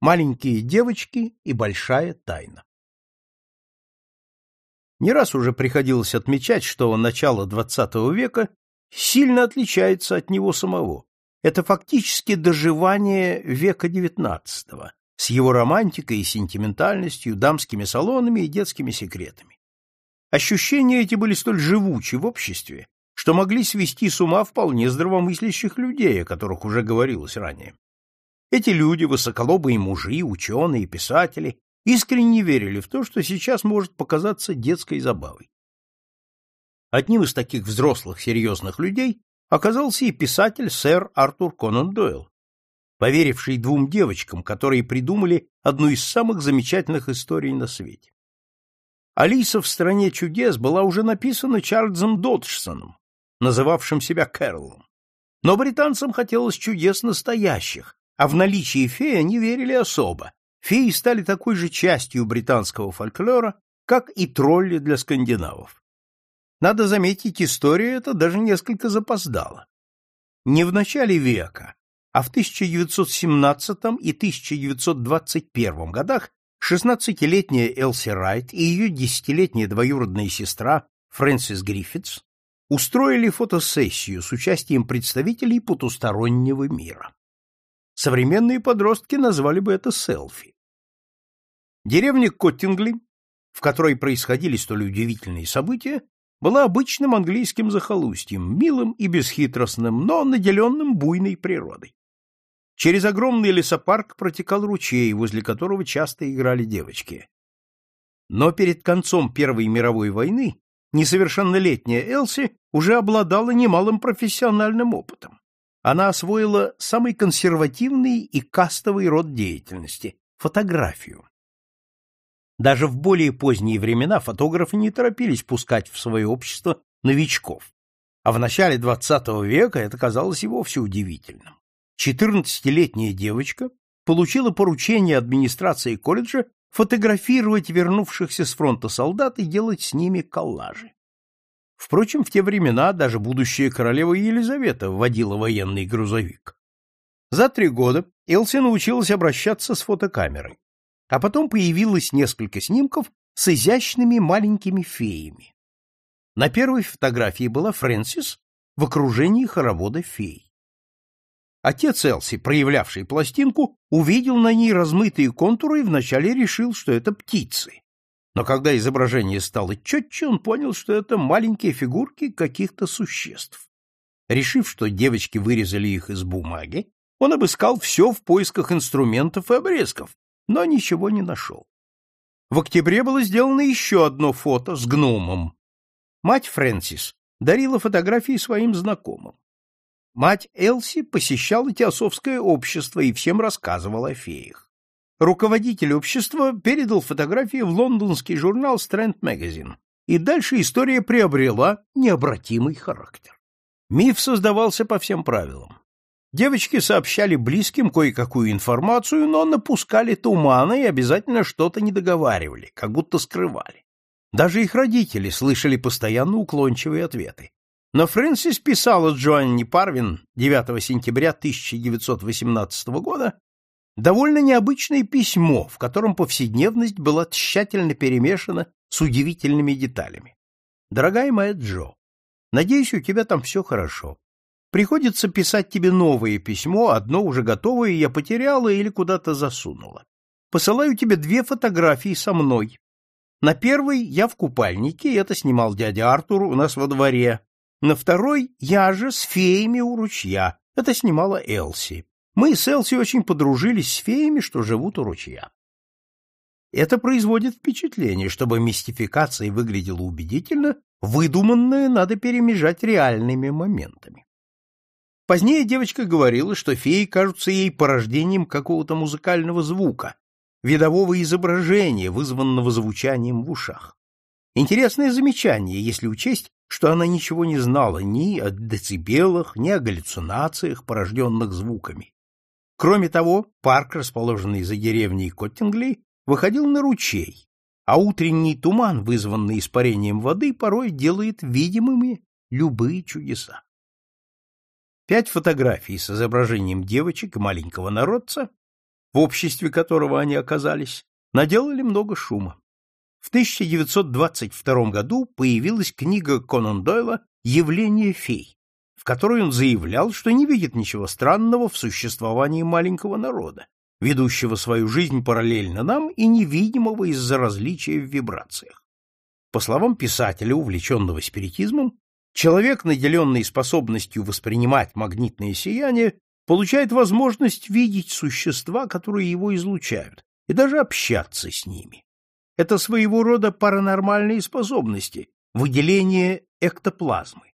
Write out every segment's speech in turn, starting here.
Маленькие девочки и большая тайна. Не раз уже приходилось отмечать, что начало XX века сильно отличается от него самого. Это фактически доживание века XIX с его романтикой и сентиментальностью, дамскими салонами и детскими секретами. Ощущения эти были столь живучи в обществе, что могли свести с ума вполне здравомыслящих людей, о которых уже говорилось ранее. Эти люди, высоколобые мужи, ученые, писатели, искренне верили в то, что сейчас может показаться детской забавой. Одним из таких взрослых серьезных людей оказался и писатель сэр Артур Конан Дойл, поверивший двум девочкам, которые придумали одну из самых замечательных историй на свете. «Алиса в стране чудес» была уже написана Чарльзом Доджсоном, называвшим себя Кэролом. Но британцам хотелось чудес настоящих, а в наличии феи они верили особо, Феи стали такой же частью британского фольклора, как и тролли для скандинавов. Надо заметить, история эта даже несколько запоздала. Не в начале века, а в 1917 и 1921 годах 16-летняя Элси Райт и ее десятилетняя двоюродная сестра Фрэнсис Гриффитс устроили фотосессию с участием представителей потустороннего мира. Современные подростки назвали бы это селфи. Деревня Коттингли, в которой происходили столь удивительные события, была обычным английским захолустьем, милым и бесхитростным, но наделенным буйной природой. Через огромный лесопарк протекал ручей, возле которого часто играли девочки. Но перед концом Первой мировой войны несовершеннолетняя Элси уже обладала немалым профессиональным опытом она освоила самый консервативный и кастовый род деятельности — фотографию. Даже в более поздние времена фотографы не торопились пускать в свое общество новичков, а в начале XX века это казалось и вовсе удивительным. 14-летняя девочка получила поручение администрации колледжа фотографировать вернувшихся с фронта солдат и делать с ними коллажи. Впрочем, в те времена даже будущая королева Елизавета водила военный грузовик. За три года Элси научилась обращаться с фотокамерой, а потом появилось несколько снимков с изящными маленькими феями. На первой фотографии была Фрэнсис в окружении хоровода фей. Отец Элси, проявлявший пластинку, увидел на ней размытые контуры и вначале решил, что это птицы но когда изображение стало четче, он понял, что это маленькие фигурки каких-то существ. Решив, что девочки вырезали их из бумаги, он обыскал все в поисках инструментов и обрезков, но ничего не нашел. В октябре было сделано еще одно фото с гномом. Мать Фрэнсис дарила фотографии своим знакомым. Мать Элси посещала теософское общество и всем рассказывала о феях руководитель общества передал фотографии в лондонский журнал Strand Magazine, и дальше история приобрела необратимый характер. Миф создавался по всем правилам. Девочки сообщали близким кое-какую информацию, но напускали тумана и обязательно что-то недоговаривали, как будто скрывали. Даже их родители слышали постоянно уклончивые ответы. Но Фрэнсис писала Джоанни Парвин 9 сентября 1918 года, довольно необычное письмо, в котором повседневность была тщательно перемешана с удивительными деталями. Дорогая моя Джо, надеюсь, у тебя там все хорошо. Приходится писать тебе новое письмо, одно уже готовое я потеряла или куда-то засунула. Посылаю тебе две фотографии со мной. На первой я в купальнике, это снимал дядя Артур у нас во дворе. На второй я же с феями у ручья, это снимала Элси. Мы с Элси очень подружились с феями, что живут у ручья. Это производит впечатление, чтобы мистификация выглядела убедительно, выдуманное надо перемежать реальными моментами. Позднее девочка говорила, что феи кажутся ей порождением какого-то музыкального звука, видового изображения, вызванного звучанием в ушах. Интересное замечание, если учесть, что она ничего не знала ни о децибелах, ни о галлюцинациях, порожденных звуками. Кроме того, парк, расположенный за деревней Коттингли, выходил на ручей, а утренний туман, вызванный испарением воды, порой делает видимыми любые чудеса. Пять фотографий с изображением девочек и маленького народца в обществе которого они оказались, наделали много шума. В 1922 году появилась книга Конан Дойла «Явление фей», которой он заявлял, что не видит ничего странного в существовании маленького народа, ведущего свою жизнь параллельно нам и невидимого из-за различия в вибрациях. По словам писателя, увлеченного спиритизмом, человек, наделенный способностью воспринимать магнитное сияние, получает возможность видеть существа, которые его излучают, и даже общаться с ними. Это своего рода паранормальные способности, выделение эктоплазмы.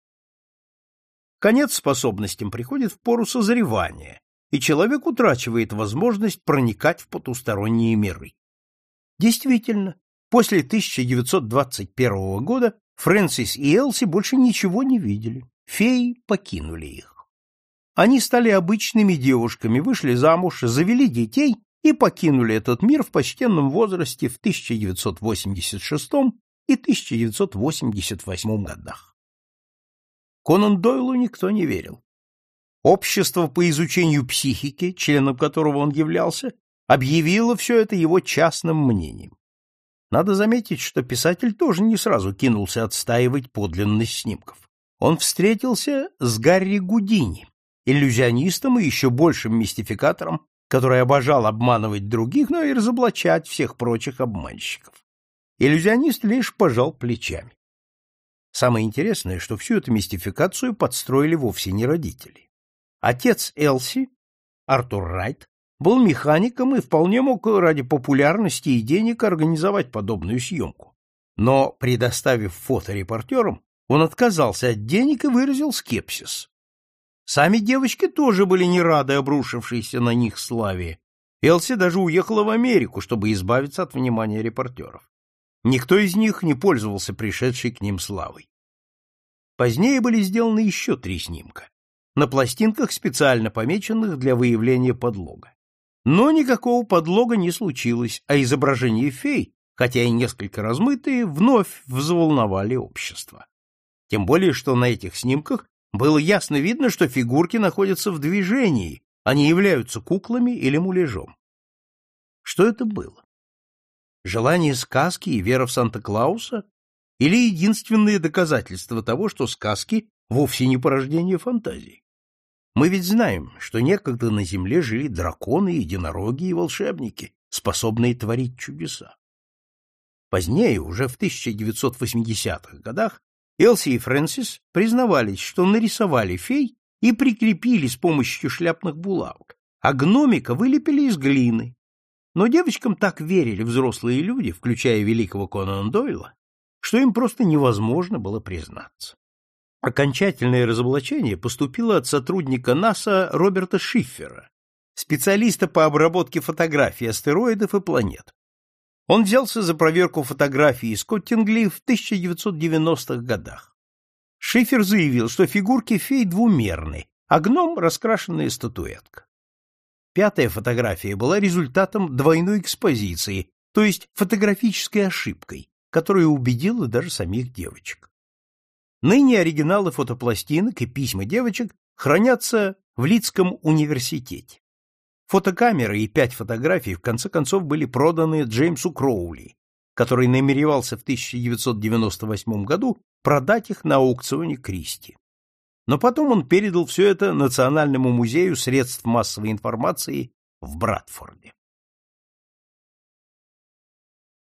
Конец способностям приходит в пору созревания, и человек утрачивает возможность проникать в потусторонние миры. Действительно, после 1921 года Фрэнсис и Элси больше ничего не видели. Феи покинули их. Они стали обычными девушками, вышли замуж, завели детей и покинули этот мир в почтенном возрасте в 1986 и 1988 годах. Конан Дойлу никто не верил. Общество по изучению психики, членом которого он являлся, объявило все это его частным мнением. Надо заметить, что писатель тоже не сразу кинулся отстаивать подлинность снимков. Он встретился с Гарри Гудини, иллюзионистом и еще большим мистификатором, который обожал обманывать других, но и разоблачать всех прочих обманщиков. Иллюзионист лишь пожал плечами. Самое интересное, что всю эту мистификацию подстроили вовсе не родители. Отец Элси, Артур Райт, был механиком и вполне мог ради популярности и денег организовать подобную съемку. Но, предоставив фото репортерам, он отказался от денег и выразил скепсис. Сами девочки тоже были не рады обрушившейся на них славе. Элси даже уехала в Америку, чтобы избавиться от внимания репортеров. Никто из них не пользовался пришедшей к ним славой. Позднее были сделаны еще три снимка на пластинках, специально помеченных для выявления подлога. Но никакого подлога не случилось, а изображения фей, хотя и несколько размытые, вновь взволновали общество. Тем более, что на этих снимках было ясно видно, что фигурки находятся в движении, не являются куклами или муляжом. Что это было? Желание сказки и вера в Санта-Клауса? Или единственное доказательство того, что сказки вовсе не порождение фантазии? Мы ведь знаем, что некогда на земле жили драконы, единороги и волшебники, способные творить чудеса. Позднее, уже в 1980-х годах, Элси и Фрэнсис признавались, что нарисовали фей и прикрепили с помощью шляпных булавок, а гномика вылепили из глины. Но девочкам так верили взрослые люди, включая великого Конана Дойла, что им просто невозможно было признаться. Окончательное разоблачение поступило от сотрудника НАСА Роберта Шиффера, специалиста по обработке фотографий астероидов и планет. Он взялся за проверку фотографий из Коттингли в 1990-х годах. Шифер заявил, что фигурки фей двумерны, а гном — раскрашенная статуэтка. Пятая фотография была результатом двойной экспозиции, то есть фотографической ошибкой, которая убедила даже самих девочек. Ныне оригиналы фотопластинок и письма девочек хранятся в Лидском университете. Фотокамеры и пять фотографий в конце концов были проданы Джеймсу Кроули, который намеревался в 1998 году продать их на аукционе Кристи. Но потом он передал все это Национальному музею средств массовой информации в Братфорде.